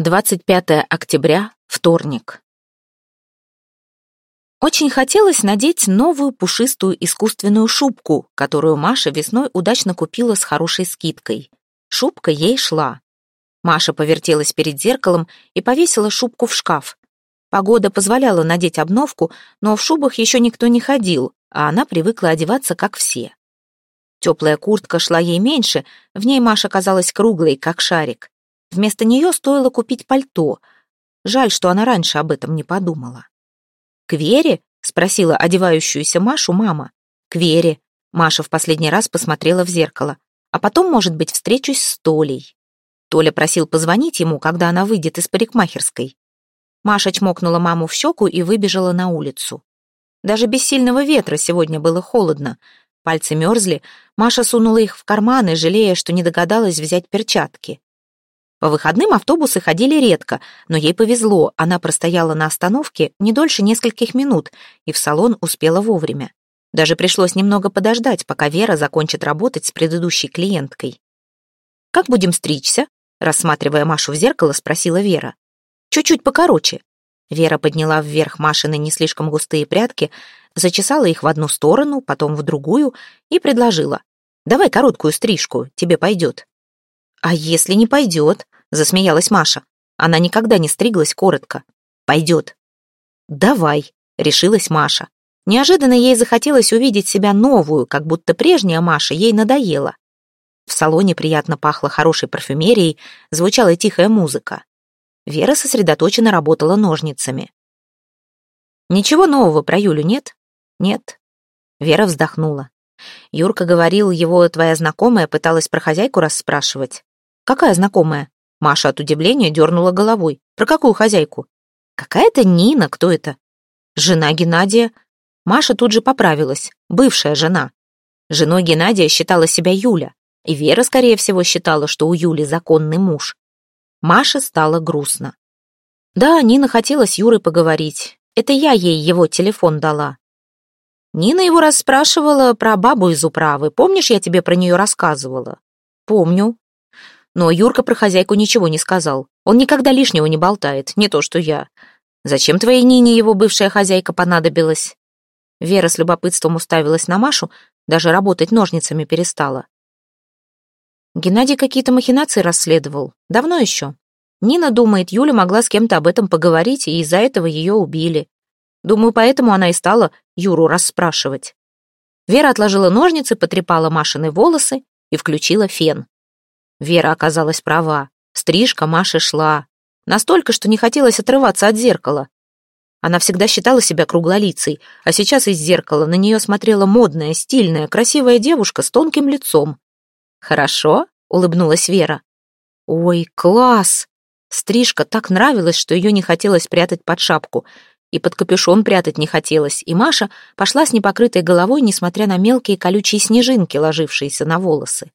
25 октября, вторник. Очень хотелось надеть новую пушистую искусственную шубку, которую Маша весной удачно купила с хорошей скидкой. Шубка ей шла. Маша повертелась перед зеркалом и повесила шубку в шкаф. Погода позволяла надеть обновку, но в шубах еще никто не ходил, а она привыкла одеваться, как все. Теплая куртка шла ей меньше, в ней Маша казалась круглой, как шарик. Вместо нее стоило купить пальто. Жаль, что она раньше об этом не подумала. «К Вере?» — спросила одевающуюся Машу мама. «К Вере». Маша в последний раз посмотрела в зеркало. «А потом, может быть, встречусь с Толей». Толя просил позвонить ему, когда она выйдет из парикмахерской. Маша чмокнула маму в щеку и выбежала на улицу. Даже без сильного ветра сегодня было холодно. Пальцы мерзли, Маша сунула их в карманы, жалея, что не догадалась взять перчатки. По выходным автобусы ходили редко, но ей повезло, она простояла на остановке не дольше нескольких минут и в салон успела вовремя. Даже пришлось немного подождать, пока Вера закончит работать с предыдущей клиенткой. «Как будем стричься?» рассматривая Машу в зеркало, спросила Вера. «Чуть-чуть покороче». Вера подняла вверх Машины не слишком густые прядки, зачесала их в одну сторону, потом в другую и предложила. «Давай короткую стрижку, тебе пойдет». «А если не пойдет?» — засмеялась Маша. Она никогда не стриглась коротко. «Пойдет». «Давай», — решилась Маша. Неожиданно ей захотелось увидеть себя новую, как будто прежняя Маша ей надоела. В салоне приятно пахло хорошей парфюмерией, звучала тихая музыка. Вера сосредоточенно работала ножницами. «Ничего нового про Юлю нет?» «Нет». Вера вздохнула. Юрка говорил, его твоя знакомая пыталась про хозяйку расспрашивать. «Какая знакомая?» Маша от удивления дернула головой. «Про какую хозяйку?» «Какая-то Нина, кто это?» «Жена Геннадия». Маша тут же поправилась. Бывшая жена. Женой Геннадия считала себя Юля. И Вера, скорее всего, считала, что у Юли законный муж. Маше стало грустно. Да, Нина хотела с Юрой поговорить. Это я ей его телефон дала. Нина его расспрашивала про бабу из управы. Помнишь, я тебе про нее рассказывала? Помню. Но Юрка про хозяйку ничего не сказал. Он никогда лишнего не болтает, не то что я. Зачем твоей Нине его бывшая хозяйка понадобилась? Вера с любопытством уставилась на Машу, даже работать ножницами перестала. Геннадий какие-то махинации расследовал. Давно еще. Нина думает, Юля могла с кем-то об этом поговорить, и из-за этого ее убили. Думаю, поэтому она и стала Юру расспрашивать. Вера отложила ножницы, потрепала Машины волосы и включила фен. Вера оказалась права. Стрижка Маши шла. Настолько, что не хотелось отрываться от зеркала. Она всегда считала себя круглолицей, а сейчас из зеркала на нее смотрела модная, стильная, красивая девушка с тонким лицом. «Хорошо?» — улыбнулась Вера. «Ой, класс!» Стрижка так нравилась, что ее не хотелось прятать под шапку. И под капюшон прятать не хотелось, и Маша пошла с непокрытой головой, несмотря на мелкие колючие снежинки, ложившиеся на волосы.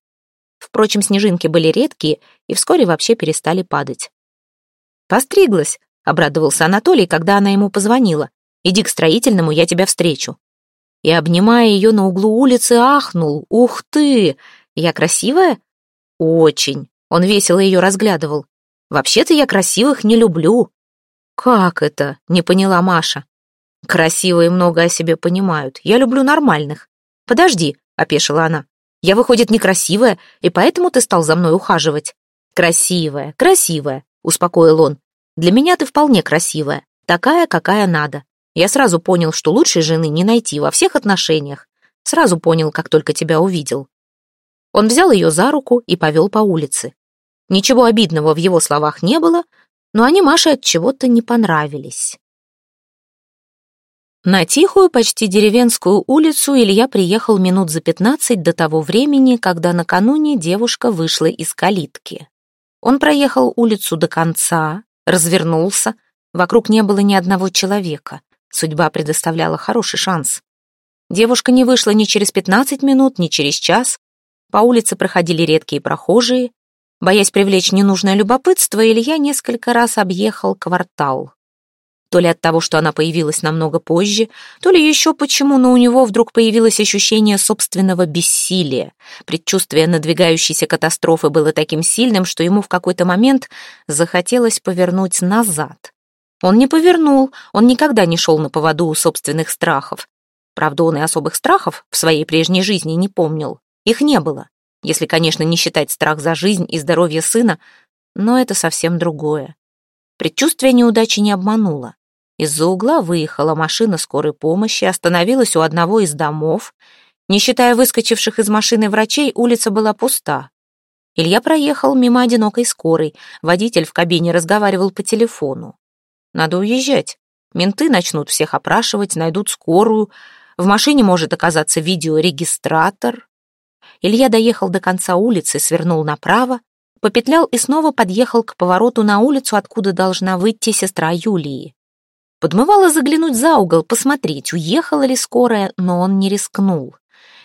Впрочем, снежинки были редкие и вскоре вообще перестали падать. «Постриглась», — обрадовался Анатолий, когда она ему позвонила. «Иди к строительному, я тебя встречу». И, обнимая ее на углу улицы, ахнул. «Ух ты! Я красивая?» «Очень!» — он весело ее разглядывал. «Вообще-то я красивых не люблю». «Как это?» — не поняла Маша. «Красивые много о себе понимают. Я люблю нормальных». «Подожди», — опешила она. Я, выходит, некрасивая, и поэтому ты стал за мной ухаживать. Красивая, красивая, успокоил он. Для меня ты вполне красивая, такая, какая надо. Я сразу понял, что лучшей жены не найти во всех отношениях. Сразу понял, как только тебя увидел. Он взял ее за руку и повел по улице. Ничего обидного в его словах не было, но они Маше от чего-то не понравились. На тихую, почти деревенскую улицу Илья приехал минут за пятнадцать до того времени, когда накануне девушка вышла из калитки. Он проехал улицу до конца, развернулся. Вокруг не было ни одного человека. Судьба предоставляла хороший шанс. Девушка не вышла ни через пятнадцать минут, ни через час. По улице проходили редкие прохожие. Боясь привлечь ненужное любопытство, Илья несколько раз объехал квартал. То ли от того, что она появилась намного позже, то ли еще почему, но у него вдруг появилось ощущение собственного бессилия. Предчувствие надвигающейся катастрофы было таким сильным, что ему в какой-то момент захотелось повернуть назад. Он не повернул, он никогда не шел на поводу у собственных страхов. Правда, он и особых страхов в своей прежней жизни не помнил. Их не было, если, конечно, не считать страх за жизнь и здоровье сына, но это совсем другое. Предчувствие неудачи не обмануло. Из-за угла выехала машина скорой помощи, остановилась у одного из домов. Не считая выскочивших из машины врачей, улица была пуста. Илья проехал мимо одинокой скорой. Водитель в кабине разговаривал по телефону. «Надо уезжать. Менты начнут всех опрашивать, найдут скорую. В машине может оказаться видеорегистратор». Илья доехал до конца улицы, свернул направо, попетлял и снова подъехал к повороту на улицу, откуда должна выйти сестра Юлии. Подмывало заглянуть за угол, посмотреть, уехала ли скорая, но он не рискнул.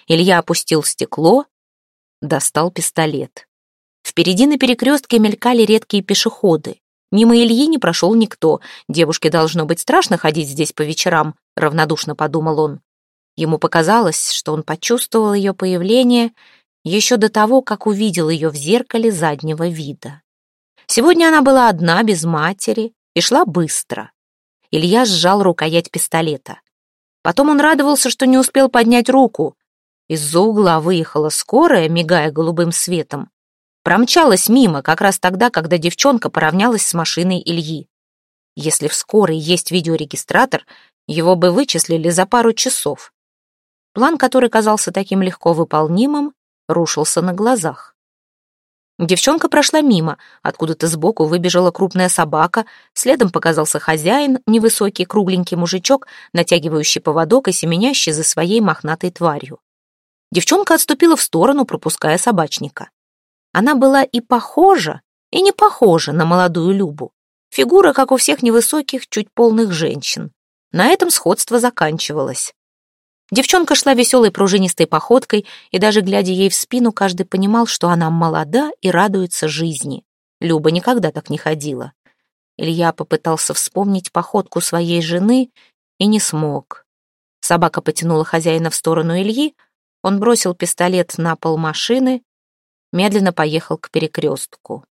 Илья опустил стекло, достал пистолет. Впереди на перекрестке мелькали редкие пешеходы. Мимо Ильи не прошел никто. Девушке должно быть страшно ходить здесь по вечерам, равнодушно подумал он. Ему показалось, что он почувствовал ее появление еще до того, как увидел ее в зеркале заднего вида. Сегодня она была одна, без матери, и шла быстро. Илья сжал рукоять пистолета. Потом он радовался, что не успел поднять руку. Из-за угла выехала скорая, мигая голубым светом. Промчалась мимо, как раз тогда, когда девчонка поравнялась с машиной Ильи. Если в скорой есть видеорегистратор, его бы вычислили за пару часов. План, который казался таким легко выполнимым, рушился на глазах. Девчонка прошла мимо, откуда-то сбоку выбежала крупная собака, следом показался хозяин, невысокий кругленький мужичок, натягивающий поводок и семенящий за своей мохнатой тварью. Девчонка отступила в сторону, пропуская собачника. Она была и похожа, и не похожа на молодую Любу. Фигура, как у всех невысоких, чуть полных женщин. На этом сходство заканчивалось. Девчонка шла веселой пружинистой походкой, и даже глядя ей в спину, каждый понимал, что она молода и радуется жизни. Люба никогда так не ходила. Илья попытался вспомнить походку своей жены и не смог. Собака потянула хозяина в сторону Ильи, он бросил пистолет на пол машины, медленно поехал к перекрестку.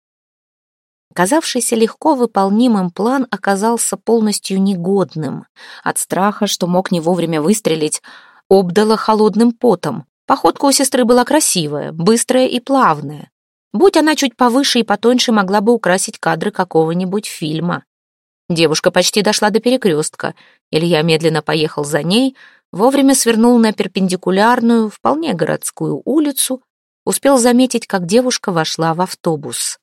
Казавшийся легко выполнимым план оказался полностью негодным. От страха, что мог не вовремя выстрелить, обдало холодным потом. Походка у сестры была красивая, быстрая и плавная. Будь она чуть повыше и потоньше, могла бы украсить кадры какого-нибудь фильма. Девушка почти дошла до перекрестка. Илья медленно поехал за ней, вовремя свернул на перпендикулярную, вполне городскую улицу, успел заметить, как девушка вошла в автобус.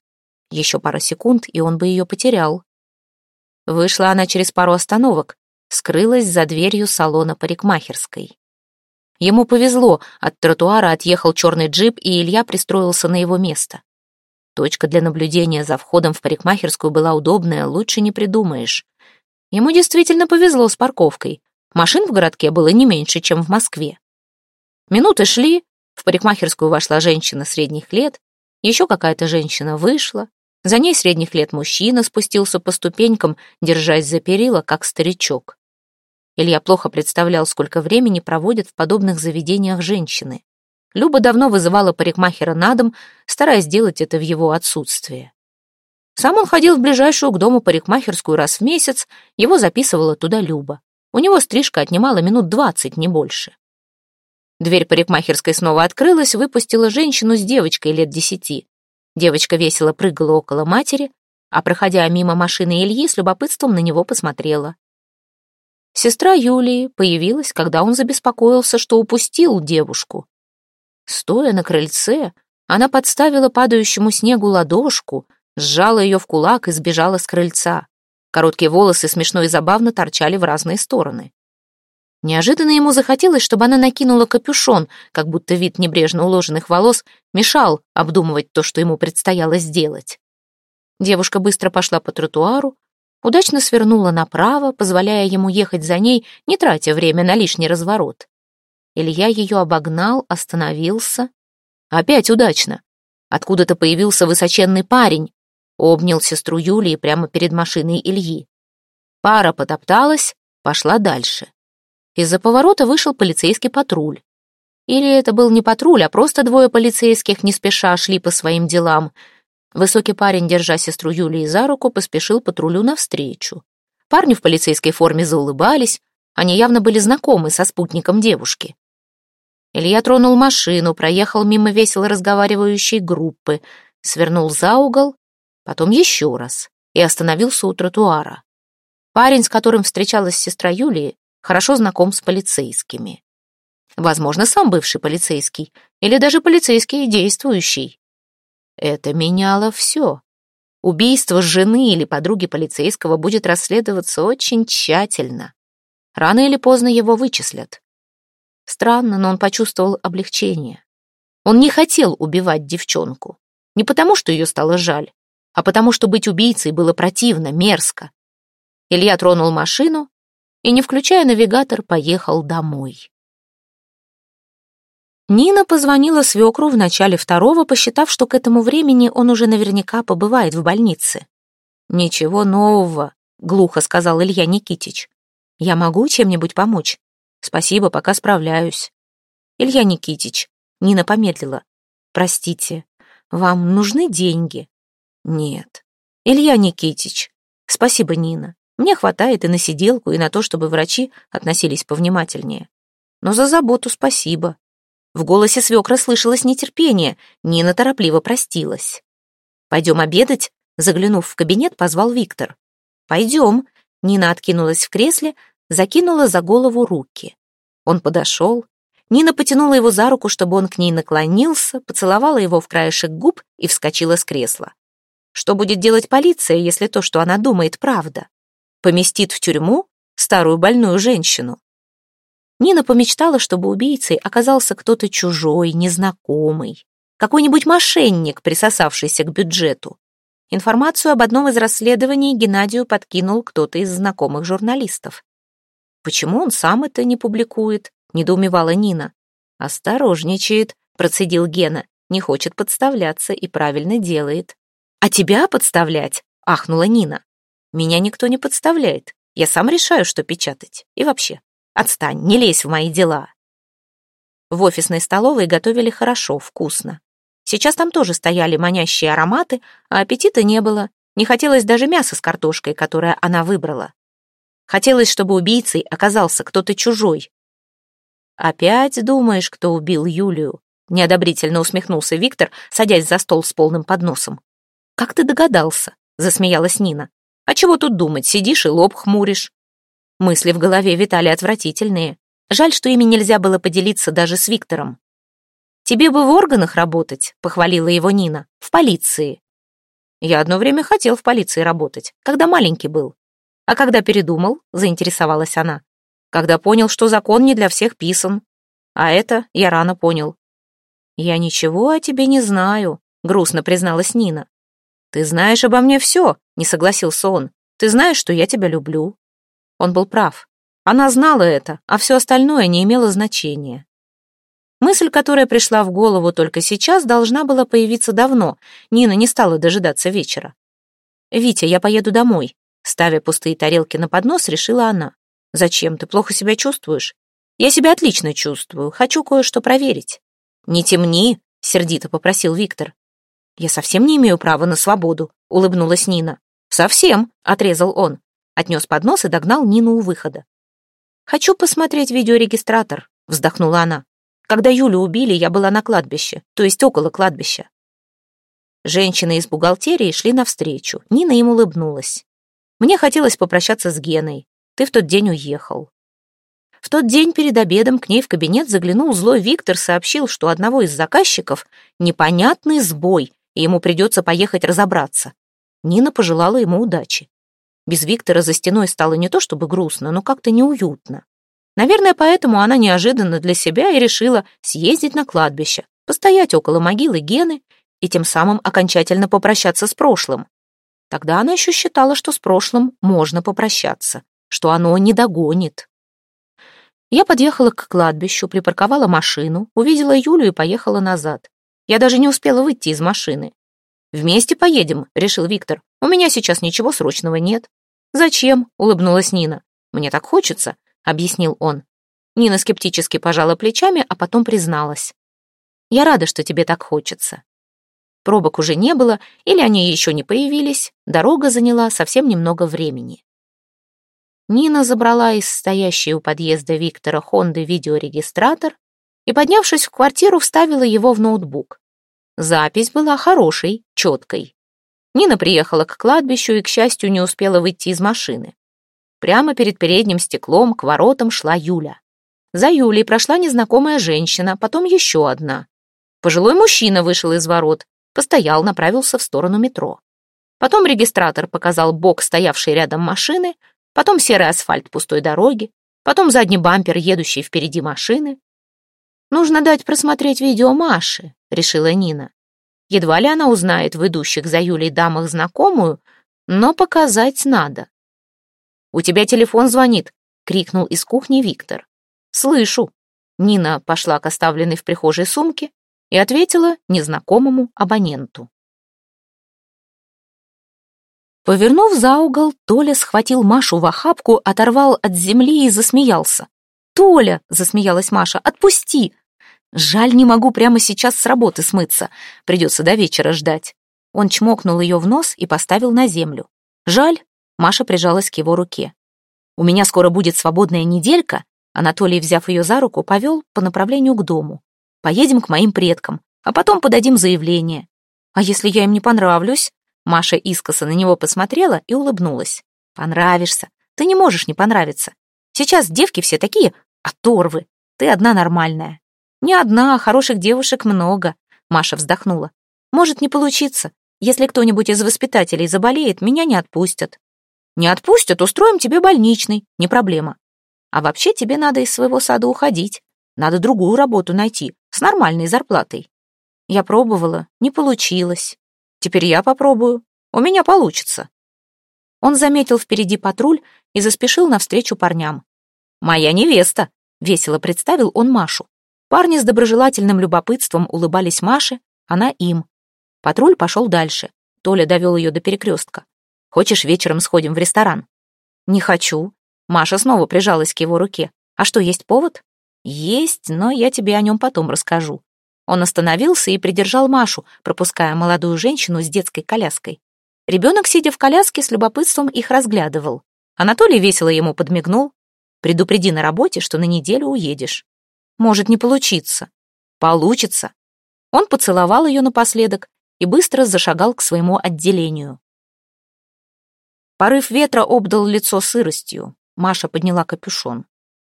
Еще пара секунд, и он бы ее потерял. Вышла она через пару остановок, скрылась за дверью салона парикмахерской. Ему повезло, от тротуара отъехал черный джип, и Илья пристроился на его место. Точка для наблюдения за входом в парикмахерскую была удобная, лучше не придумаешь. Ему действительно повезло с парковкой. Машин в городке было не меньше, чем в Москве. Минуты шли, в парикмахерскую вошла женщина средних лет, еще какая-то женщина вышла, за ней средних лет мужчина спустился по ступенькам, держась за перила, как старичок. Илья плохо представлял, сколько времени проводят в подобных заведениях женщины. Люба давно вызывала парикмахера на дом, стараясь сделать это в его отсутствие. Сам он ходил в ближайшую к дому парикмахерскую раз в месяц, его записывала туда Люба. У него стрижка отнимала минут двадцать, не больше. Дверь парикмахерской снова открылась, выпустила женщину с девочкой лет десяти. Девочка весело прыгала около матери, а, проходя мимо машины Ильи, с любопытством на него посмотрела. Сестра Юлии появилась, когда он забеспокоился, что упустил девушку. Стоя на крыльце, она подставила падающему снегу ладошку, сжала ее в кулак и сбежала с крыльца. Короткие волосы смешно и забавно торчали в разные стороны. Неожиданно ему захотелось, чтобы она накинула капюшон, как будто вид небрежно уложенных волос мешал обдумывать то, что ему предстояло сделать. Девушка быстро пошла по тротуару, удачно свернула направо, позволяя ему ехать за ней, не тратя время на лишний разворот. Илья ее обогнал, остановился. Опять удачно. Откуда-то появился высоченный парень, обнял сестру Юлии прямо перед машиной Ильи. Пара потопталась, пошла дальше. Из-за поворота вышел полицейский патруль. Или это был не патруль, а просто двое полицейских не спеша шли по своим делам. Высокий парень, держа сестру Юлии за руку, поспешил патрулю навстречу. Парни в полицейской форме заулыбались, они явно были знакомы со спутником девушки. Илья тронул машину, проехал мимо весело разговаривающей группы, свернул за угол, потом еще раз и остановился у тротуара. Парень, с которым встречалась сестра Юлии, хорошо знаком с полицейскими. Возможно, сам бывший полицейский, или даже полицейский действующий. Это меняло все. Убийство жены или подруги полицейского будет расследоваться очень тщательно. Рано или поздно его вычислят. Странно, но он почувствовал облегчение. Он не хотел убивать девчонку. Не потому, что ее стало жаль, а потому, что быть убийцей было противно, мерзко. Илья тронул машину и, не включая навигатор, поехал домой. Нина позвонила свекру в начале второго, посчитав, что к этому времени он уже наверняка побывает в больнице. «Ничего нового», — глухо сказал Илья Никитич. «Я могу чем-нибудь помочь?» «Спасибо, пока справляюсь». «Илья Никитич», — Нина помедлила. «Простите, вам нужны деньги?» «Нет». «Илья Никитич». «Спасибо, Нина. Мне хватает и на сиделку, и на то, чтобы врачи относились повнимательнее. Но за заботу спасибо. В голосе свекра слышалось нетерпение. Нина торопливо простилась. «Пойдем обедать?» Заглянув в кабинет, позвал Виктор. «Пойдем». Нина откинулась в кресле, закинула за голову руки. Он подошел. Нина потянула его за руку, чтобы он к ней наклонился, поцеловала его в краешек губ и вскочила с кресла. Что будет делать полиция, если то, что она думает, правда? Поместит в тюрьму старую больную женщину? Нина помечтала, чтобы убийцей оказался кто-то чужой, незнакомый, какой-нибудь мошенник, присосавшийся к бюджету. Информацию об одном из расследований Геннадию подкинул кто-то из знакомых журналистов. «Почему он сам это не публикует?» — недоумевала Нина. «Осторожничает», — процедил Гена, «не хочет подставляться и правильно делает». «А тебя подставлять?» — ахнула Нина. «Меня никто не подставляет. Я сам решаю, что печатать. И вообще, Отстань, не лезь в мои дела. В офисной столовой готовили хорошо, вкусно. Сейчас там тоже стояли манящие ароматы, а аппетита не было. Не хотелось даже мяса с картошкой, которое она выбрала. Хотелось, чтобы убийцей оказался кто-то чужой. «Опять думаешь, кто убил Юлию?» Неодобрительно усмехнулся Виктор, садясь за стол с полным подносом. «Как ты догадался?» — засмеялась Нина. «А чего тут думать, сидишь и лоб хмуришь?» Мысли в голове витали отвратительные. Жаль, что ими нельзя было поделиться даже с Виктором. «Тебе бы в органах работать», — похвалила его Нина, — «в полиции». Я одно время хотел в полиции работать, когда маленький был. А когда передумал, заинтересовалась она. Когда понял, что закон не для всех писан. А это я рано понял. «Я ничего о тебе не знаю», — грустно призналась Нина. «Ты знаешь обо мне все», — не согласился он. «Ты знаешь, что я тебя люблю, он был прав. Она знала это, а все остальное не имело значения. Мысль, которая пришла в голову только сейчас, должна была появиться давно. Нина не стала дожидаться вечера. «Витя, я поеду домой», — ставя пустые тарелки на поднос, решила она. «Зачем? Ты плохо себя чувствуешь?» «Я себя отлично чувствую. Хочу кое-что проверить». «Не темни», — сердито попросил Виктор. «Я совсем не имею права на свободу», — улыбнулась Нина. «Совсем», — отрезал он. Отнес поднос и догнал Нину у выхода. «Хочу посмотреть видеорегистратор», — вздохнула она. «Когда Юлю убили, я была на кладбище, то есть около кладбища». Женщины из бухгалтерии шли навстречу. Нина им улыбнулась. «Мне хотелось попрощаться с Геной. Ты в тот день уехал». В тот день перед обедом к ней в кабинет заглянул злой Виктор, сообщил, что одного из заказчиков непонятный сбой, и ему придется поехать разобраться. Нина пожелала ему удачи. Без Виктора за стеной стало не то чтобы грустно, но как-то неуютно. Наверное, поэтому она неожиданно для себя и решила съездить на кладбище, постоять около могилы Гены и тем самым окончательно попрощаться с прошлым. Тогда она еще считала, что с прошлым можно попрощаться, что оно не догонит. Я подъехала к кладбищу, припарковала машину, увидела Юлю и поехала назад. Я даже не успела выйти из машины. «Вместе поедем», — решил Виктор. «У меня сейчас ничего срочного нет». «Зачем?» — улыбнулась Нина. «Мне так хочется», — объяснил он. Нина скептически пожала плечами, а потом призналась. «Я рада, что тебе так хочется». Пробок уже не было, или они еще не появились, дорога заняла совсем немного времени. Нина забрала из стоящей у подъезда Виктора Хонды видеорегистратор и, поднявшись в квартиру, вставила его в ноутбук. Запись была хорошей, четкой. Нина приехала к кладбищу и, к счастью, не успела выйти из машины. Прямо перед передним стеклом к воротам шла Юля. За Юлей прошла незнакомая женщина, потом еще одна. Пожилой мужчина вышел из ворот, постоял, направился в сторону метро. Потом регистратор показал бок стоявшей рядом машины, потом серый асфальт пустой дороги, потом задний бампер, едущий впереди машины. «Нужно дать просмотреть видео Маши», — решила Нина. Едва ли она узнает в идущих за Юлей дамах знакомую, но показать надо. «У тебя телефон звонит», — крикнул из кухни Виктор. «Слышу». Нина пошла к оставленной в прихожей сумке и ответила незнакомому абоненту. Повернув за угол, Толя схватил Машу в охапку, оторвал от земли и засмеялся. «Толя!» — засмеялась Маша. «Отпусти!» «Жаль, не могу прямо сейчас с работы смыться. Придется до вечера ждать». Он чмокнул ее в нос и поставил на землю. «Жаль!» — Маша прижалась к его руке. «У меня скоро будет свободная неделька». Анатолий, взяв ее за руку, повел по направлению к дому. «Поедем к моим предкам, а потом подадим заявление. А если я им не понравлюсь?» Маша искоса на него посмотрела и улыбнулась. «Понравишься. Ты не можешь не понравиться. Сейчас девки все такие оторвы. Ты одна нормальная». «Не одна, а хороших девушек много», — Маша вздохнула. «Может не получиться. Если кто-нибудь из воспитателей заболеет, меня не отпустят». «Не отпустят, устроим тебе больничный, не проблема. А вообще тебе надо из своего сада уходить. Надо другую работу найти, с нормальной зарплатой». Я пробовала, не получилось. Теперь я попробую. У меня получится. Он заметил впереди патруль и заспешил навстречу парням. «Моя невеста», — весело представил он Машу. Парни с доброжелательным любопытством улыбались Маше, она им. Патруль пошел дальше. Толя довел ее до перекрестка. «Хочешь, вечером сходим в ресторан?» «Не хочу». Маша снова прижалась к его руке. «А что, есть повод?» «Есть, но я тебе о нем потом расскажу. Он остановился и придержал Машу, пропуская молодую женщину с детской коляской. Ребенок, сидя в коляске, с любопытством их разглядывал. Анатолий весело ему подмигнул. «Предупреди на работе, что на неделю уедешь. Может не получиться». «Получится». Он поцеловал ее напоследок и быстро зашагал к своему отделению. Порыв ветра обдал лицо сыростью. Маша подняла капюшон.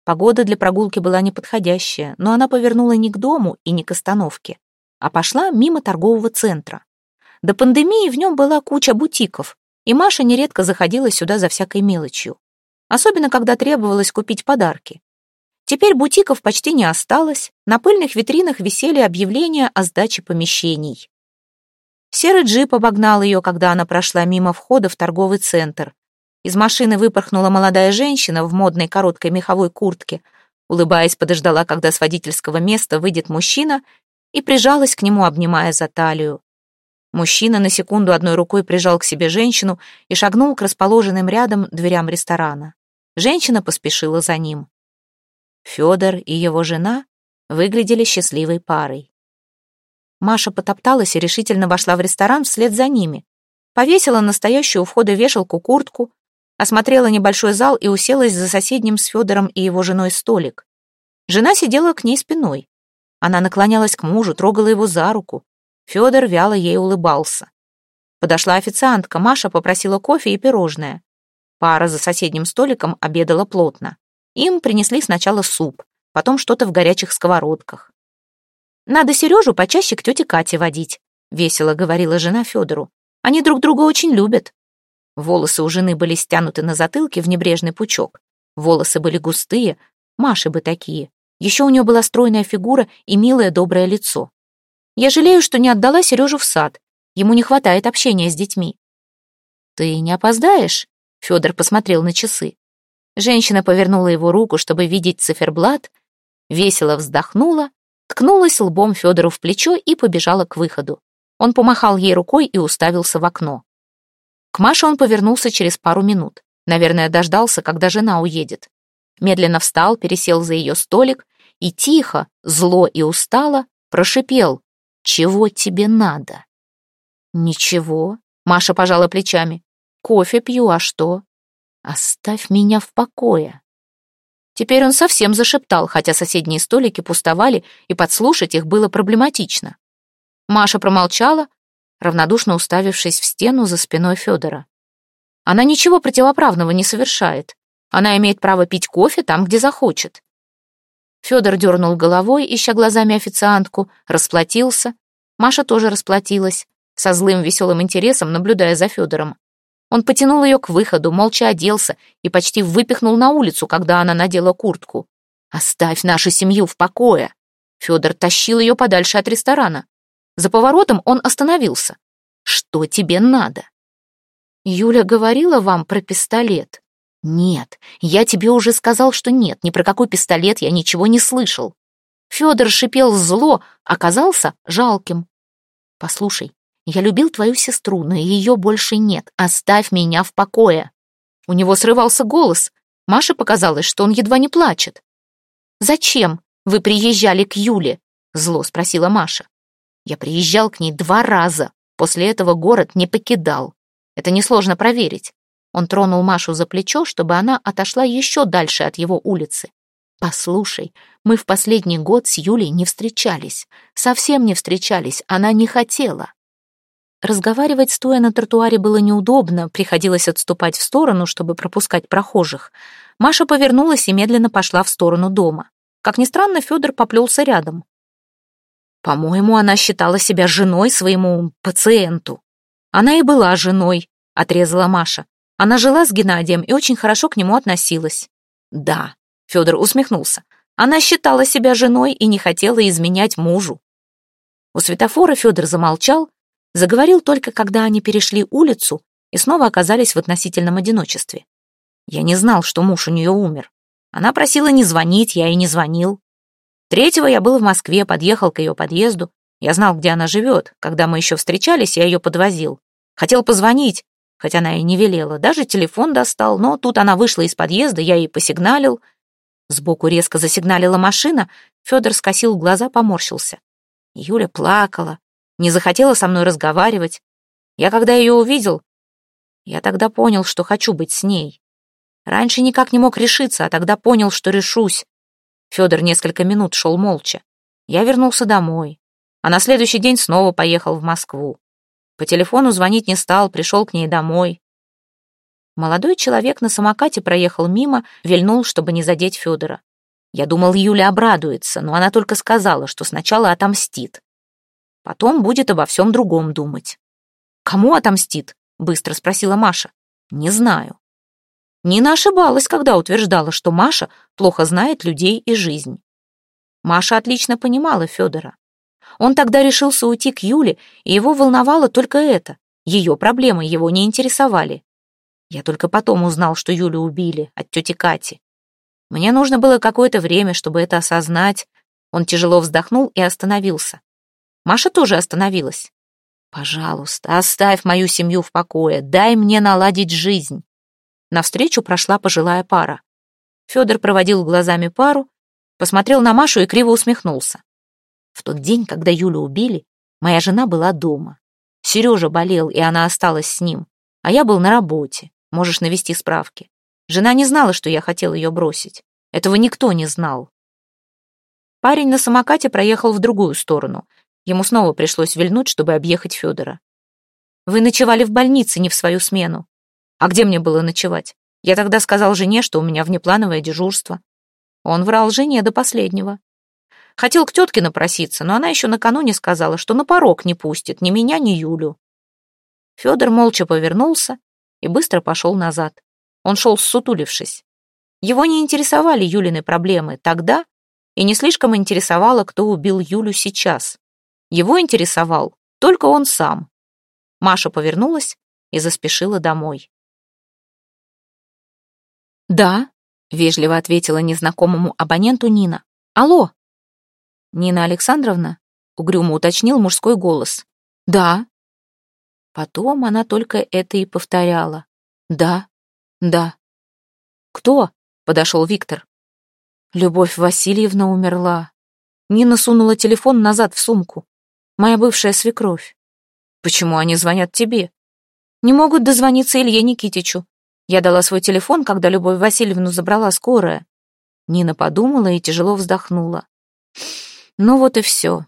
Погода для прогулки была неподходящая, но она повернула не к дому и не к остановке, а пошла мимо торгового центра. До пандемии в нем была куча бутиков, и Маша нередко заходила сюда за всякой мелочью. Особенно, когда требовалось купить подарки. Теперь бутиков почти не осталось, на пыльных витринах висели объявления о сдаче помещений. Серый джип обогнал ее, когда она прошла мимо входа в торговый центр. Из машины выпорхнула молодая женщина в модной короткой меховой куртке. Улыбаясь, подождала, когда с водительского места выйдет мужчина, и прижалась к нему, обнимая за талию. Мужчина на секунду одной рукой прижал к себе женщину и шагнул к расположенным рядом дверям ресторана. Женщина поспешила за ним. Федор и его жена выглядели счастливой парой. Маша потопталась и решительно вошла в ресторан вслед за ними. Повесила настоящую у входа вешалку куртку, осмотрела небольшой зал и уселась за соседним с Федором и его женой столик. Жена сидела к ней спиной. Она наклонялась к мужу, трогала его за руку. Федор вяло ей улыбался. Подошла официантка, Маша попросила кофе и пирожное. Пара за соседним столиком обедала плотно. Им принесли сначала суп, потом что-то в горячих сковородках. «Надо Сережу почаще к тете Кате водить», — весело говорила жена Федору. «Они друг друга очень любят». Волосы у жены были стянуты на затылке в небрежный пучок. Волосы были густые, Маши бы такие. Еще у нее была стройная фигура и милое доброе лицо. Я жалею, что не отдала Сережу в сад. Ему не хватает общения с детьми. «Ты не опоздаешь?» Федор посмотрел на часы. Женщина повернула его руку, чтобы видеть циферблат, весело вздохнула, ткнулась лбом Федору в плечо и побежала к выходу. Он помахал ей рукой и уставился в окно. К Маше он повернулся через пару минут. Наверное, дождался, когда жена уедет. Медленно встал, пересел за ее столик и тихо, зло и устало прошипел. «Чего тебе надо?» «Ничего», — Маша пожала плечами. «Кофе пью, а что?» «Оставь меня в покое». Теперь он совсем зашептал, хотя соседние столики пустовали, и подслушать их было проблематично. Маша промолчала, равнодушно уставившись в стену за спиной Федора. Она ничего противоправного не совершает. Она имеет право пить кофе там, где захочет. Федор дернул головой, ища глазами официантку, расплатился. Маша тоже расплатилась, со злым веселым интересом наблюдая за Федором. Он потянул ее к выходу, молча оделся и почти выпихнул на улицу, когда она надела куртку. «Оставь нашу семью в покое!» Федор тащил ее подальше от ресторана. За поворотом он остановился. «Что тебе надо?» «Юля говорила вам про пистолет?» «Нет, я тебе уже сказал, что нет, ни про какой пистолет я ничего не слышал». Федор шипел зло, оказался жалким. «Послушай, я любил твою сестру, но ее больше нет. Оставь меня в покое». У него срывался голос. Маше показалось, что он едва не плачет. «Зачем вы приезжали к Юле?» — зло спросила Маша. «Я приезжал к ней два раза. После этого город не покидал. Это несложно проверить. Он тронул Машу за плечо, чтобы она отошла еще дальше от его улицы. «Послушай, мы в последний год с Юлей не встречались. Совсем не встречались, она не хотела». Разговаривать, стоя на тротуаре, было неудобно, приходилось отступать в сторону, чтобы пропускать прохожих. Маша повернулась и медленно пошла в сторону дома. Как ни странно, Федор поплелся рядом. По-моему, она считала себя женой своему пациенту. Она и была женой, отрезала Маша. Она жила с Геннадием и очень хорошо к нему относилась. Да, Федор усмехнулся. Она считала себя женой и не хотела изменять мужу. У светофора Федор замолчал, заговорил только, когда они перешли улицу и снова оказались в относительном одиночестве. Я не знал, что муж у нее умер. Она просила не звонить, я и не звонил. Третьего я был в Москве, подъехал к ее подъезду. Я знал, где она живет. Когда мы еще встречались, я ее подвозил. Хотел позвонить, хоть она и не велела. Даже телефон достал, но тут она вышла из подъезда, я ей посигналил. Сбоку резко засигналила машина, Федор скосил глаза, поморщился. Юля плакала, не захотела со мной разговаривать. Я когда ее увидел, я тогда понял, что хочу быть с ней. Раньше никак не мог решиться, а тогда понял, что решусь. Федор несколько минут шел молча. Я вернулся домой, а на следующий день снова поехал в Москву. По телефону звонить не стал, пришел к ней домой. Молодой человек на самокате проехал мимо, вильнул, чтобы не задеть Федора. Я думал, Юля обрадуется, но она только сказала, что сначала отомстит. Потом будет обо всем другом думать. «Кому отомстит?» — быстро спросила Маша. «Не знаю». Нина ошибалась, когда утверждала, что Маша плохо знает людей и жизнь. Маша отлично понимала Федора. Он тогда решился уйти к Юле, и его волновало только это. Ее проблемы его не интересовали. Я только потом узнал, что Юлю убили от тети Кати. Мне нужно было какое-то время, чтобы это осознать. Он тяжело вздохнул и остановился. Маша тоже остановилась. «Пожалуйста, оставь мою семью в покое, дай мне наладить жизнь». Навстречу прошла пожилая пара. Федор проводил глазами пару, посмотрел на Машу и криво усмехнулся. В тот день, когда Юлю убили, моя жена была дома. Сережа болел, и она осталась с ним. А я был на работе. Можешь навести справки. Жена не знала, что я хотел ее бросить. Этого никто не знал. Парень на самокате проехал в другую сторону. Ему снова пришлось вильнуть, чтобы объехать Федора. «Вы ночевали в больнице, не в свою смену». «А где мне было ночевать? Я тогда сказал жене, что у меня внеплановое дежурство». Он врал жене до последнего. Хотел к тетке напроситься, но она еще накануне сказала, что на порог не пустит ни меня, ни Юлю. Федор молча повернулся и быстро пошел назад. Он шел ссутулившись. Его не интересовали Юлины проблемы тогда и не слишком интересовало, кто убил Юлю сейчас. Его интересовал только он сам. Маша повернулась и заспешила домой. «Да», — вежливо ответила незнакомому абоненту Нина. «Алло!» «Нина Александровна?» — угрюмо уточнил мужской голос. «Да». Потом она только это и повторяла. «Да». Да. Кто? Подошел Виктор. Любовь Васильевна умерла. Нина сунула телефон назад в сумку. Моя бывшая свекровь. Почему они звонят тебе? Не могут дозвониться Илье Никитичу. Я дала свой телефон, когда Любовь Васильевну забрала скорая. Нина подумала и тяжело вздохнула. Ну вот и все.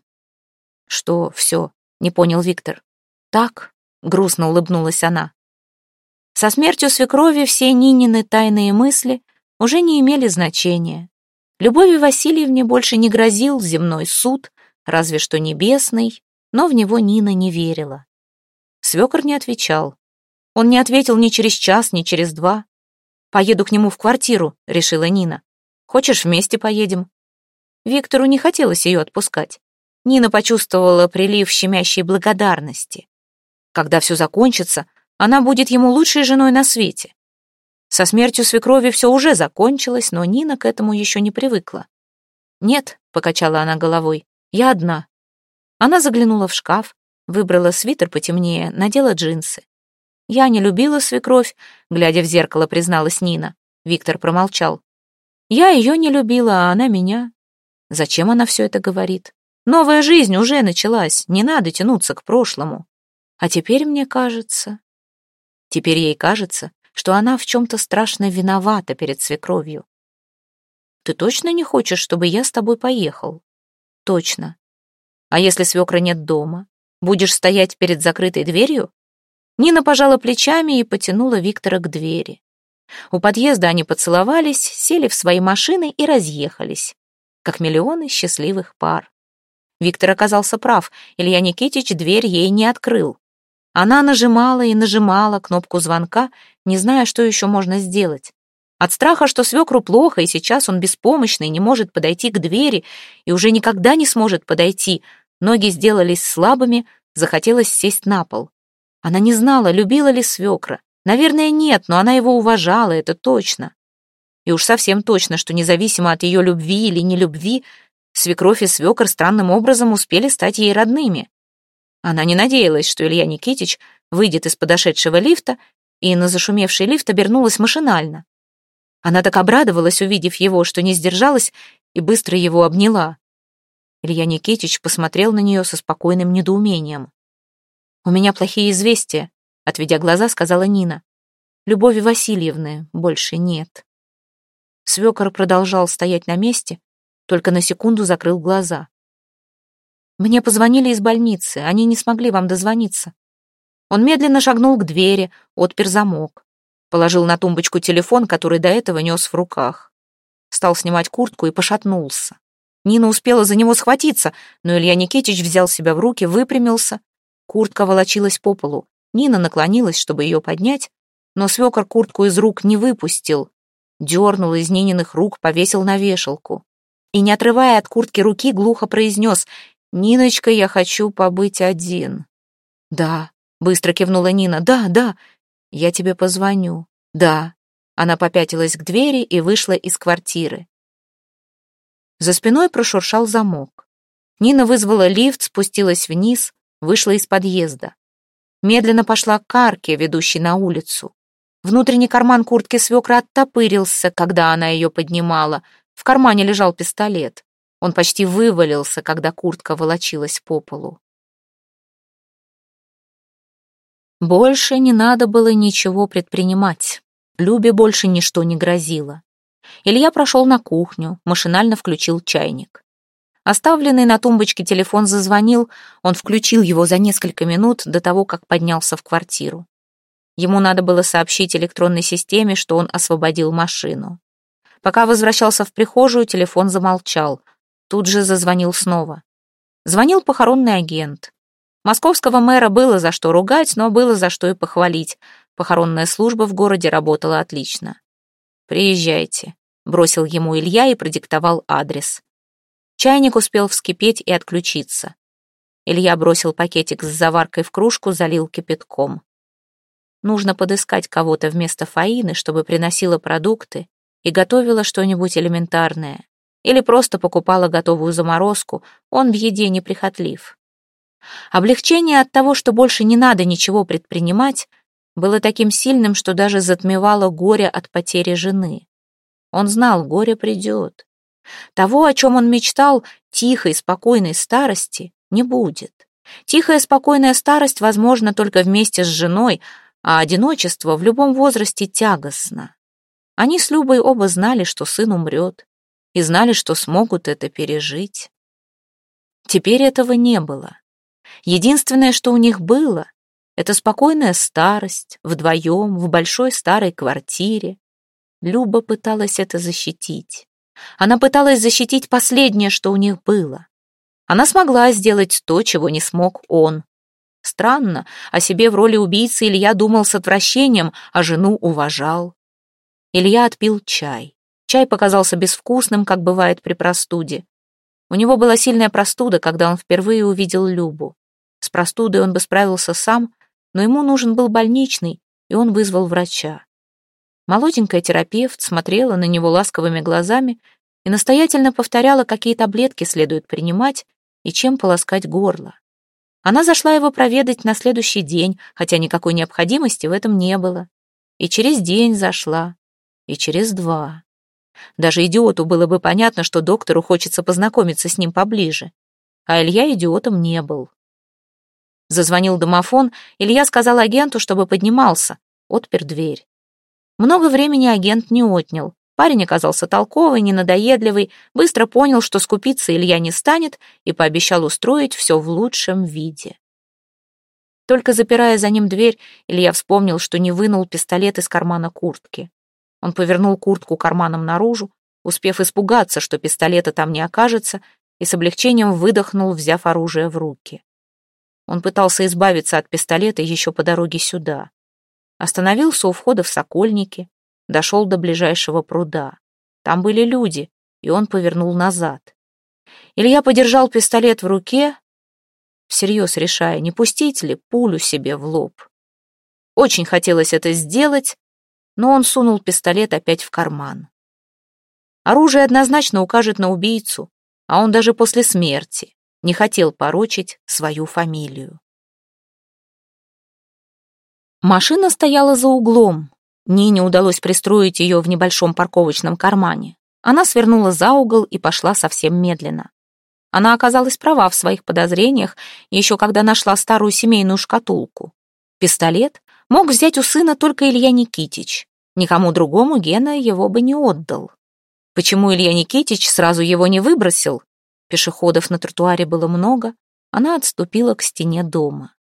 Что все? Не понял Виктор. Так, грустно улыбнулась она. Со смертью свекрови все Нинины тайные мысли уже не имели значения. Любови Васильевне больше не грозил земной суд, разве что небесный, но в него Нина не верила. Свекор не отвечал. Он не ответил ни через час, ни через два. «Поеду к нему в квартиру», — решила Нина. «Хочешь, вместе поедем?» Виктору не хотелось ее отпускать. Нина почувствовала прилив щемящей благодарности. Когда все закончится, она будет ему лучшей женой на свете. Со смертью свекрови все уже закончилось, но Нина к этому еще не привыкла. «Нет», — покачала она головой, — «я одна». Она заглянула в шкаф, выбрала свитер потемнее, надела джинсы. «Я не любила свекровь», — глядя в зеркало, призналась Нина. Виктор промолчал. «Я ее не любила, а она меня». Зачем она все это говорит? Новая жизнь уже началась, не надо тянуться к прошлому. А теперь мне кажется... Теперь ей кажется, что она в чем-то страшно виновата перед свекровью. «Ты точно не хочешь, чтобы я с тобой поехал?» «Точно. А если свекра нет дома? Будешь стоять перед закрытой дверью?» Нина пожала плечами и потянула Виктора к двери. У подъезда они поцеловались, сели в свои машины и разъехались, как миллионы счастливых пар. Виктор оказался прав, Илья Никитич дверь ей не открыл. Она нажимала и нажимала кнопку звонка, не зная, что еще можно сделать. От страха, что свекру плохо, и сейчас он беспомощный, не может подойти к двери и уже никогда не сможет подойти, ноги сделались слабыми, захотелось сесть на пол. Она не знала, любила ли свекра. Наверное, нет, но она его уважала, это точно. И уж совсем точно, что независимо от ее любви или нелюбви, свекровь и свекр странным образом успели стать ей родными. Она не надеялась, что Илья Никитич выйдет из подошедшего лифта, и на зашумевший лифт обернулась машинально. Она так обрадовалась, увидев его, что не сдержалась и быстро его обняла. Илья Никитич посмотрел на нее со спокойным недоумением. «У меня плохие известия», — отведя глаза, сказала Нина. «Любови Васильевны больше нет». Свекор продолжал стоять на месте, только на секунду закрыл глаза. Мне позвонили из больницы, они не смогли вам дозвониться. Он медленно шагнул к двери, отпер замок. Положил на тумбочку телефон, который до этого нес в руках. Стал снимать куртку и пошатнулся. Нина успела за него схватиться, но Илья Никитич взял себя в руки, выпрямился. Куртка волочилась по полу. Нина наклонилась, чтобы ее поднять, но свекор куртку из рук не выпустил. Дернул из Нининых рук, повесил на вешалку. И, не отрывая от куртки руки, глухо произнес «Ниночка, я хочу побыть один». «Да», — быстро кивнула Нина, «да, да, я тебе позвоню». «Да». Она попятилась к двери и вышла из квартиры. За спиной прошуршал замок. Нина вызвала лифт, спустилась вниз, вышла из подъезда. Медленно пошла к арке, ведущей на улицу. Внутренний карман куртки свекра оттопырился, когда она ее поднимала. В кармане лежал пистолет. Он почти вывалился, когда куртка волочилась по полу. Больше не надо было ничего предпринимать. Любе больше ничто не грозило. Илья прошел на кухню, машинально включил чайник. Оставленный на тумбочке телефон зазвонил, он включил его за несколько минут до того, как поднялся в квартиру. Ему надо было сообщить электронной системе, что он освободил машину. Пока возвращался в прихожую, телефон замолчал. Тут же зазвонил снова. Звонил похоронный агент. Московского мэра было за что ругать, но было за что и похвалить. Похоронная служба в городе работала отлично. «Приезжайте», — бросил ему Илья и продиктовал адрес. Чайник успел вскипеть и отключиться. Илья бросил пакетик с заваркой в кружку, залил кипятком. Нужно подыскать кого-то вместо Фаины, чтобы приносила продукты и готовила что-нибудь элементарное или просто покупала готовую заморозку, он в еде неприхотлив. Облегчение от того, что больше не надо ничего предпринимать, было таким сильным, что даже затмевало горе от потери жены. Он знал, горе придет. Того, о чем он мечтал, тихой, спокойной старости, не будет. Тихая, спокойная старость возможна только вместе с женой, а одиночество в любом возрасте тягостно. Они с Любой оба знали, что сын умрет, и знали, что смогут это пережить. Теперь этого не было. Единственное, что у них было, это спокойная старость, вдвоем, в большой старой квартире. Люба пыталась это защитить. Она пыталась защитить последнее, что у них было. Она смогла сделать то, чего не смог он. Странно, о себе в роли убийцы Илья думал с отвращением, а жену уважал. Илья отпил чай. Чай показался безвкусным, как бывает при простуде. У него была сильная простуда, когда он впервые увидел Любу. С простудой он бы справился сам, но ему нужен был больничный, и он вызвал врача. Молоденькая терапевт смотрела на него ласковыми глазами и настоятельно повторяла, какие таблетки следует принимать и чем полоскать горло. Она зашла его проведать на следующий день, хотя никакой необходимости в этом не было. И через день зашла, и через два. Даже идиоту было бы понятно, что доктору хочется познакомиться с ним поближе. А Илья идиотом не был. Зазвонил домофон, Илья сказал агенту, чтобы поднимался, отпер дверь. Много времени агент не отнял. Парень оказался толковый, ненадоедливый, быстро понял, что скупиться Илья не станет, и пообещал устроить все в лучшем виде. Только запирая за ним дверь, Илья вспомнил, что не вынул пистолет из кармана куртки. Он повернул куртку карманом наружу, успев испугаться, что пистолета там не окажется, и с облегчением выдохнул, взяв оружие в руки. Он пытался избавиться от пистолета еще по дороге сюда. Остановился у входа в Сокольники, дошел до ближайшего пруда. Там были люди, и он повернул назад. Илья подержал пистолет в руке, всерьез решая, не пустить ли пулю себе в лоб. Очень хотелось это сделать, но он сунул пистолет опять в карман. Оружие однозначно укажет на убийцу, а он даже после смерти не хотел порочить свою фамилию. Машина стояла за углом. Нине удалось пристроить ее в небольшом парковочном кармане. Она свернула за угол и пошла совсем медленно. Она оказалась права в своих подозрениях, еще когда нашла старую семейную шкатулку. Пистолет мог взять у сына только Илья Никитич. Никому другому Гена его бы не отдал. Почему Илья Никитич сразу его не выбросил? Пешеходов на тротуаре было много, она отступила к стене дома.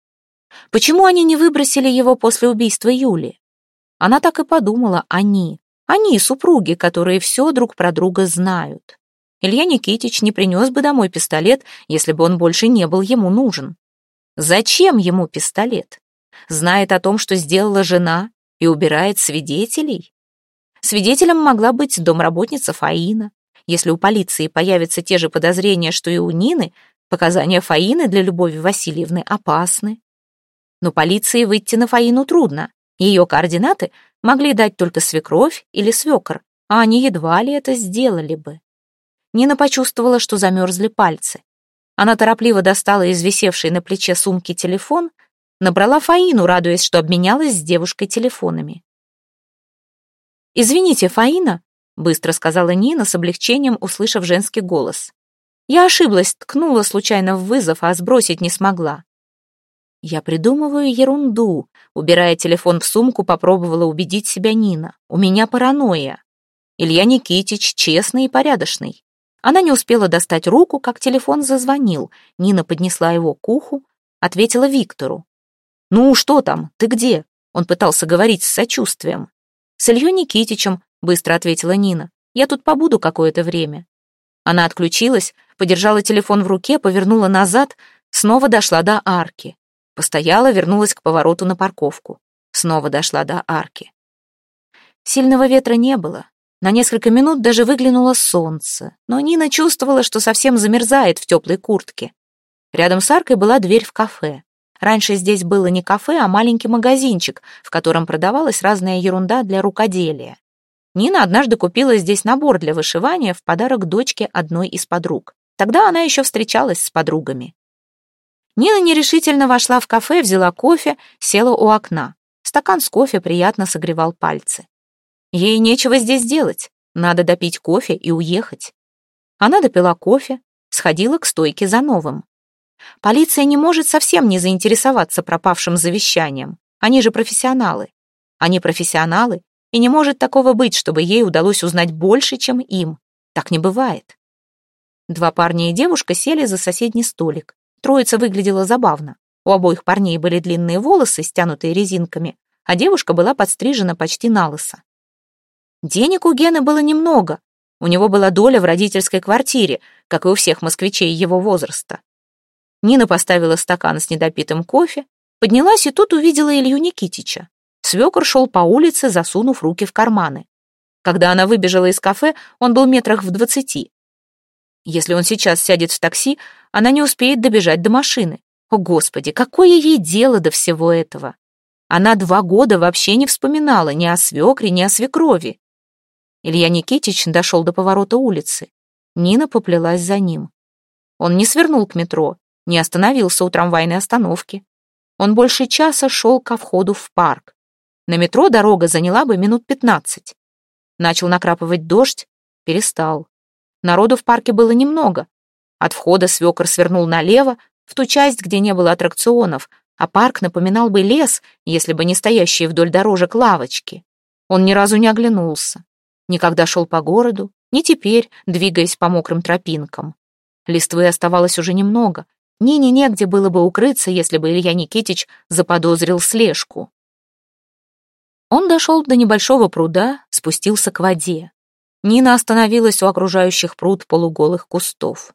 Почему они не выбросили его после убийства Юли? Она так и подумала, они. Они, супруги, которые все друг про друга знают. Илья Никитич не принес бы домой пистолет, если бы он больше не был ему нужен. Зачем ему пистолет? Знает о том, что сделала жена, и убирает свидетелей? Свидетелем могла быть домработница Фаина. Если у полиции появятся те же подозрения, что и у Нины, показания Фаины для Любови Васильевны опасны. Но полиции выйти на Фаину трудно. Ее координаты могли дать только свекровь или свекор, а они едва ли это сделали бы. Нина почувствовала, что замерзли пальцы. Она торопливо достала из висевшей на плече сумки телефон, Набрала Фаину, радуясь, что обменялась с девушкой телефонами. «Извините, Фаина», — быстро сказала Нина с облегчением, услышав женский голос. «Я ошиблась, ткнула случайно в вызов, а сбросить не смогла». «Я придумываю ерунду», — убирая телефон в сумку, попробовала убедить себя Нина. «У меня паранойя. Илья Никитич честный и порядочный». Она не успела достать руку, как телефон зазвонил. Нина поднесла его к уху, ответила Виктору. «Ну, что там? Ты где?» Он пытался говорить с сочувствием. «С Ильей Никитичем», — быстро ответила Нина. «Я тут побуду какое-то время». Она отключилась, подержала телефон в руке, повернула назад, снова дошла до арки. Постояла, вернулась к повороту на парковку. Снова дошла до арки. Сильного ветра не было. На несколько минут даже выглянуло солнце, но Нина чувствовала, что совсем замерзает в теплой куртке. Рядом с аркой была дверь в кафе. Раньше здесь было не кафе, а маленький магазинчик, в котором продавалась разная ерунда для рукоделия. Нина однажды купила здесь набор для вышивания в подарок дочке одной из подруг. Тогда она еще встречалась с подругами. Нина нерешительно вошла в кафе, взяла кофе, села у окна. Стакан с кофе приятно согревал пальцы. Ей нечего здесь делать. Надо допить кофе и уехать. Она допила кофе, сходила к стойке за новым. Полиция не может совсем не заинтересоваться пропавшим завещанием. Они же профессионалы. Они профессионалы, и не может такого быть, чтобы ей удалось узнать больше, чем им. Так не бывает. Два парня и девушка сели за соседний столик. Троица выглядела забавно. У обоих парней были длинные волосы, стянутые резинками, а девушка была подстрижена почти на лысо. Денег у Гены было немного. У него была доля в родительской квартире, как и у всех москвичей его возраста. Нина поставила стакан с недопитым кофе, поднялась и тут увидела Илью Никитича. Свекор шел по улице, засунув руки в карманы. Когда она выбежала из кафе, он был метрах в двадцати. Если он сейчас сядет в такси, она не успеет добежать до машины. О, Господи, какое ей дело до всего этого? Она два года вообще не вспоминала ни о свекре, ни о свекрови. Илья Никитич дошел до поворота улицы. Нина поплелась за ним. Он не свернул к метро, не остановился у трамвайной остановки. Он больше часа шел ко входу в парк. На метро дорога заняла бы минут пятнадцать. Начал накрапывать дождь, перестал. Народу в парке было немного. От входа свекор свернул налево, в ту часть, где не было аттракционов, а парк напоминал бы лес, если бы не стоящие вдоль дорожек лавочки. Он ни разу не оглянулся. Никогда шел по городу, ни теперь, двигаясь по мокрым тропинкам. Листвы оставалось уже немного. Нине негде было бы укрыться, если бы Илья Никитич заподозрил слежку. Он дошел до небольшого пруда, спустился к воде. Нина остановилась у окружающих пруд полуголых кустов.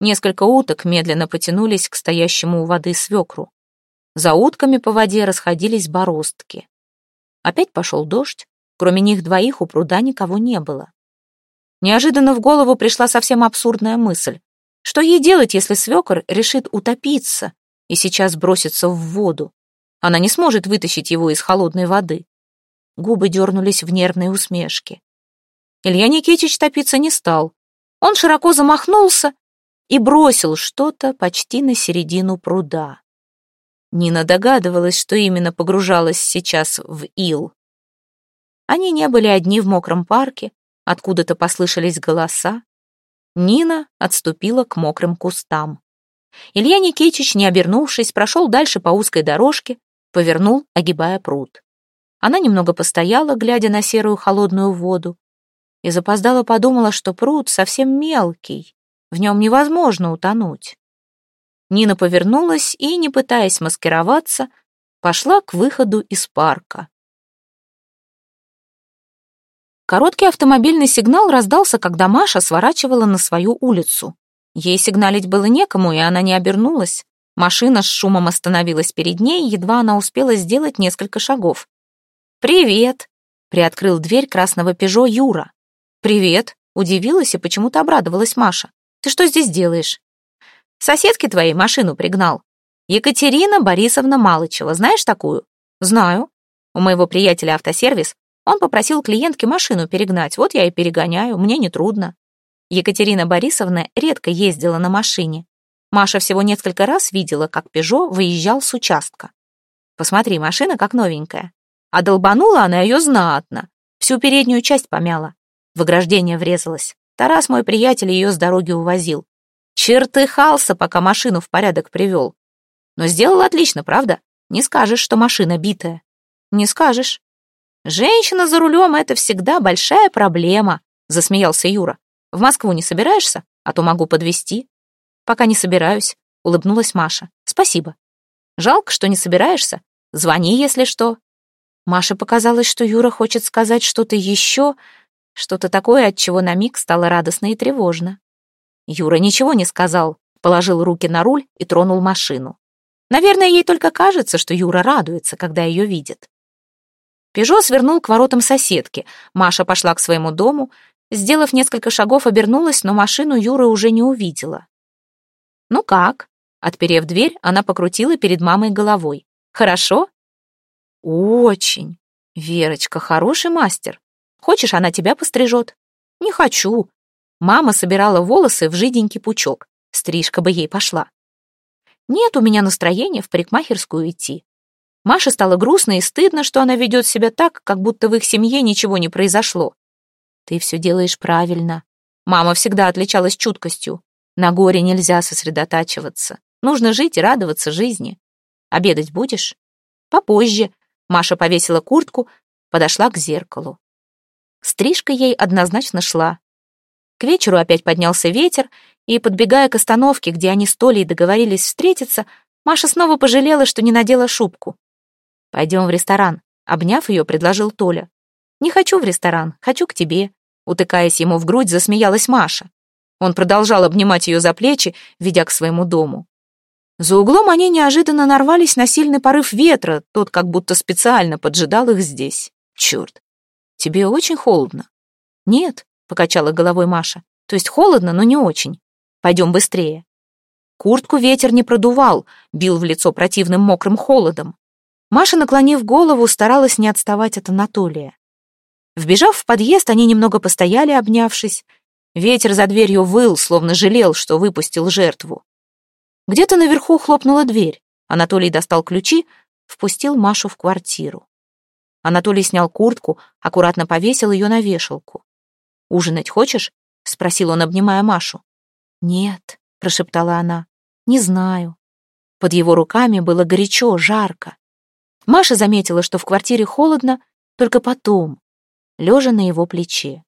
Несколько уток медленно потянулись к стоящему у воды свекру. За утками по воде расходились бороздки. Опять пошел дождь, кроме них двоих у пруда никого не было. Неожиданно в голову пришла совсем абсурдная мысль. Что ей делать, если свекор решит утопиться и сейчас бросится в воду? Она не сможет вытащить его из холодной воды. Губы дернулись в нервной усмешке. Илья Никитич топиться не стал. Он широко замахнулся и бросил что-то почти на середину пруда. Нина догадывалась, что именно погружалась сейчас в ил. Они не были одни в мокром парке, откуда-то послышались голоса. Нина отступила к мокрым кустам. Илья Никитич, не обернувшись, прошел дальше по узкой дорожке, повернул, огибая пруд. Она немного постояла, глядя на серую холодную воду, и запоздала подумала, что пруд совсем мелкий, в нем невозможно утонуть. Нина повернулась и, не пытаясь маскироваться, пошла к выходу из парка. Короткий автомобильный сигнал раздался, когда Маша сворачивала на свою улицу. Ей сигналить было некому, и она не обернулась. Машина с шумом остановилась перед ней, едва она успела сделать несколько шагов. «Привет!» — приоткрыл дверь красного «Пежо» Юра. «Привет!» — удивилась и почему-то обрадовалась Маша. «Ты что здесь делаешь?» «Соседке твоей машину пригнал. Екатерина Борисовна Малычева. Знаешь такую?» «Знаю. У моего приятеля автосервис. Он попросил клиентке машину перегнать. Вот я и перегоняю. Мне нетрудно». Екатерина Борисовна редко ездила на машине. Маша всего несколько раз видела, как «Пежо» выезжал с участка. «Посмотри, машина как новенькая. А долбанула она ее знатно. Всю переднюю часть помяла в ограждение врезалась. Тарас, мой приятель, ее с дороги увозил. Чертыхался, пока машину в порядок привел. Но сделал отлично, правда? Не скажешь, что машина битая. Не скажешь. Женщина за рулем — это всегда большая проблема, засмеялся Юра. В Москву не собираешься? А то могу подвезти. Пока не собираюсь, улыбнулась Маша. Спасибо. Жалко, что не собираешься. Звони, если что. Маше показалось, что Юра хочет сказать что-то еще, что-то такое, от чего на миг стало радостно и тревожно. Юра ничего не сказал, положил руки на руль и тронул машину. Наверное, ей только кажется, что Юра радуется, когда ее видит. Пежо свернул к воротам соседки. Маша пошла к своему дому. Сделав несколько шагов, обернулась, но машину Юры уже не увидела. «Ну как?» Отперев дверь, она покрутила перед мамой головой. «Хорошо?» «Очень. Верочка хороший мастер. Хочешь, она тебя пострижет?» «Не хочу». Мама собирала волосы в жиденький пучок. Стрижка бы ей пошла. «Нет у меня настроения в парикмахерскую идти. Маше стало грустно и стыдно, что она ведет себя так, как будто в их семье ничего не произошло. «Ты все делаешь правильно». Мама всегда отличалась чуткостью. На горе нельзя сосредотачиваться. Нужно жить и радоваться жизни. Обедать будешь? Попозже. Маша повесила куртку, подошла к зеркалу. Стрижка ей однозначно шла. К вечеру опять поднялся ветер, и, подбегая к остановке, где они с Толей договорились встретиться, Маша снова пожалела, что не надела шубку. «Пойдем в ресторан», — обняв ее, предложил Толя. «Не хочу в ресторан, хочу к тебе», — утыкаясь ему в грудь, засмеялась Маша. Он продолжал обнимать ее за плечи, ведя к своему дому. За углом они неожиданно нарвались на сильный порыв ветра, тот как будто специально поджидал их здесь. Черт, тебе очень холодно? Нет, покачала головой Маша. То есть холодно, но не очень. Пойдем быстрее. Куртку ветер не продувал, бил в лицо противным мокрым холодом. Маша, наклонив голову, старалась не отставать от Анатолия. Вбежав в подъезд, они немного постояли, обнявшись. Ветер за дверью выл, словно жалел, что выпустил жертву. Где-то наверху хлопнула дверь. Анатолий достал ключи, впустил Машу в квартиру. Анатолий снял куртку, аккуратно повесил ее на вешалку. «Ужинать хочешь?» — спросил он, обнимая Машу. «Нет», — прошептала она, — «не знаю». Под его руками было горячо, жарко. Маша заметила, что в квартире холодно, только потом, лежа на его плече.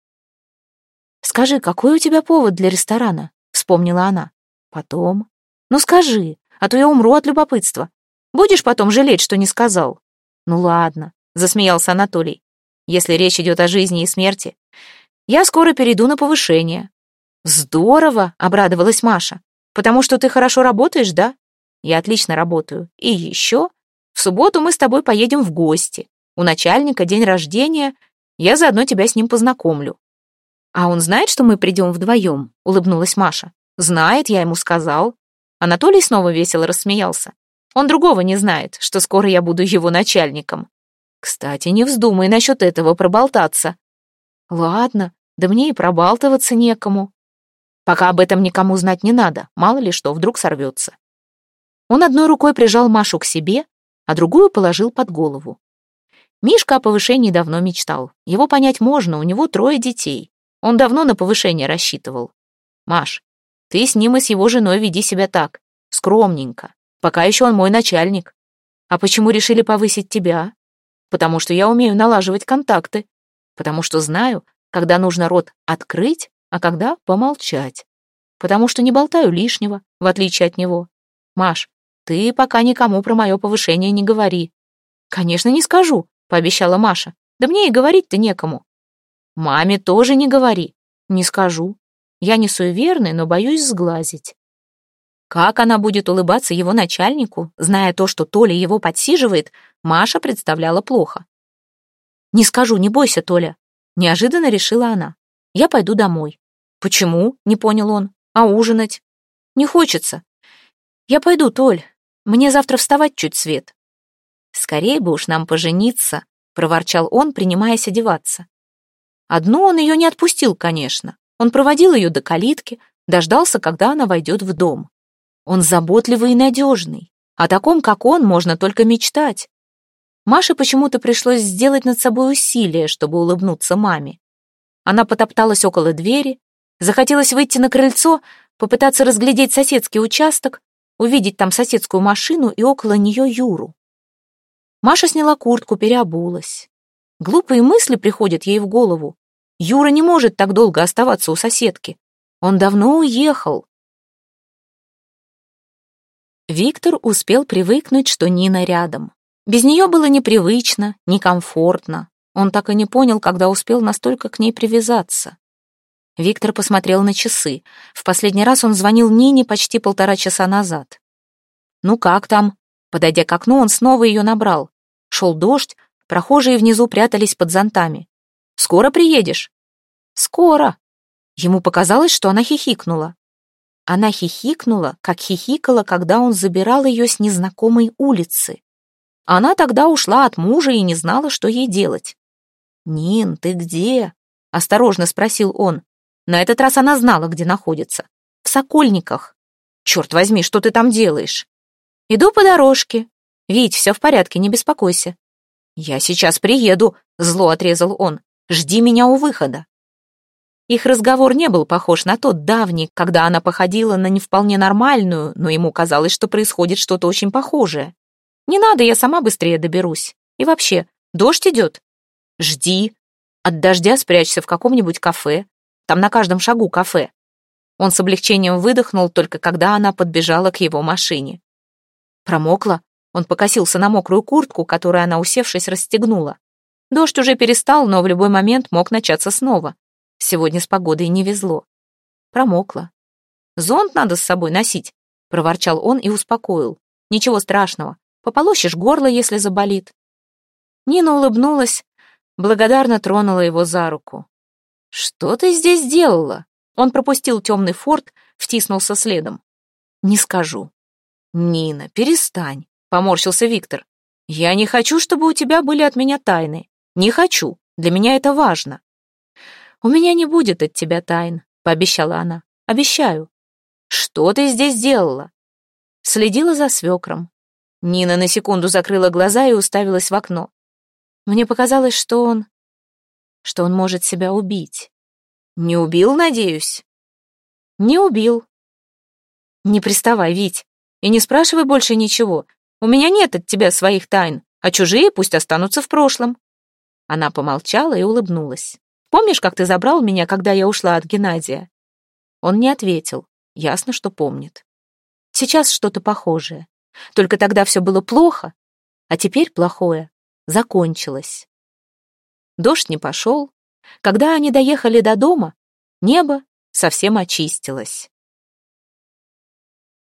«Скажи, какой у тебя повод для ресторана?» — вспомнила она. «Потом». «Ну скажи, а то я умру от любопытства. Будешь потом жалеть, что не сказал?» «Ну ладно», — засмеялся Анатолий. «Если речь идет о жизни и смерти, я скоро перейду на повышение». «Здорово!» — обрадовалась Маша. «Потому что ты хорошо работаешь, да?» «Я отлично работаю. И еще в субботу мы с тобой поедем в гости. У начальника день рождения. Я заодно тебя с ним познакомлю». «А он знает, что мы придем вдвоем?» — улыбнулась Маша. «Знает, я ему сказал». Анатолий снова весело рассмеялся. «Он другого не знает, что скоро я буду его начальником». «Кстати, не вздумай насчет этого проболтаться». «Ладно, да мне и пробалтываться некому». «Пока об этом никому знать не надо, мало ли что, вдруг сорвется». Он одной рукой прижал Машу к себе, а другую положил под голову. Мишка о повышении давно мечтал. Его понять можно, у него трое детей. Он давно на повышение рассчитывал. «Маш, ты с ним и с его женой веди себя так, скромненько. Пока еще он мой начальник. А почему решили повысить тебя? Потому что я умею налаживать контакты. Потому что знаю, когда нужно рот открыть, а когда помолчать. Потому что не болтаю лишнего, в отличие от него. Маш, ты пока никому про мое повышение не говори. Конечно, не скажу, пообещала Маша. Да мне и говорить-то некому. Маме тоже не говори. Не скажу. Я не суеверный, но боюсь сглазить. Как она будет улыбаться его начальнику, зная то, что Толя его подсиживает, Маша представляла плохо. «Не скажу, не бойся, Толя», — неожиданно решила она. «Я пойду домой». «Почему?» — не понял он. «А ужинать?» «Не хочется». «Я пойду, Толь. Мне завтра вставать чуть свет». «Скорее бы уж нам пожениться», — проворчал он, принимаясь одеваться. Одну он ее не отпустил, конечно. Он проводил ее до калитки, дождался, когда она войдет в дом. Он заботливый и надежный. О таком, как он, можно только мечтать. Маше почему-то пришлось сделать над собой усилие, чтобы улыбнуться маме. Она потопталась около двери, захотелось выйти на крыльцо, попытаться разглядеть соседский участок, увидеть там соседскую машину и около нее Юру. Маша сняла куртку, переобулась. Глупые мысли приходят ей в голову. Юра не может так долго оставаться у соседки. Он давно уехал. Виктор успел привыкнуть, что Нина рядом. Без нее было непривычно, некомфортно. Он так и не понял, когда успел настолько к ней привязаться. Виктор посмотрел на часы. В последний раз он звонил Нине почти полтора часа назад. «Ну как там?» Подойдя к окну, он снова ее набрал. Шел дождь, прохожие внизу прятались под зонтами. Скоро приедешь?» «Скоро». Ему показалось, что она хихикнула. Она хихикнула, как хихикала, когда он забирал ее с незнакомой улицы. Она тогда ушла от мужа и не знала, что ей делать. «Нин, ты где?» — осторожно спросил он. На этот раз она знала, где находится. В Сокольниках. «Черт возьми, что ты там делаешь?» «Иду по дорожке». «Вить, все в порядке, не беспокойся». «Я сейчас приеду», — зло отрезал он. «Жди меня у выхода». Их разговор не был похож на тот давний, когда она походила на не вполне нормальную, но ему казалось, что происходит что-то очень похожее. «Не надо, я сама быстрее доберусь. И вообще, дождь идет. Жди. От дождя спрячься в каком-нибудь кафе. Там на каждом шагу кафе». Он с облегчением выдохнул, только когда она подбежала к его машине. Промокла. Он покосился на мокрую куртку, которую она, усевшись, расстегнула. Дождь уже перестал, но в любой момент мог начаться снова. Сегодня с погодой не везло. Промокла. «Зонт надо с собой носить», — проворчал он и успокоил. «Ничего страшного. Пополощешь горло, если заболит». Нина улыбнулась, благодарно тронула его за руку. «Что ты здесь делала?» Он пропустил темный форт, втиснулся следом. «Не скажу». «Нина, перестань», — поморщился Виктор. «Я не хочу, чтобы у тебя были от меня тайны. Не хочу. Для меня это важно». «У меня не будет от тебя тайн», — пообещала она. «Обещаю». «Что ты здесь делала?» Следила за свекром. Нина на секунду закрыла глаза и уставилась в окно. Мне показалось, что он... что он может себя убить. Не убил, надеюсь? Не убил. Не приставай, Вить, и не спрашивай больше ничего. У меня нет от тебя своих тайн, а чужие пусть останутся в прошлом. Она помолчала и улыбнулась. Помнишь, как ты забрал меня, когда я ушла от Геннадия?» Он не ответил. Ясно, что помнит. Сейчас что-то похожее. Только тогда все было плохо, а теперь плохое закончилось. Дождь не пошел. Когда они доехали до дома, небо совсем очистилось.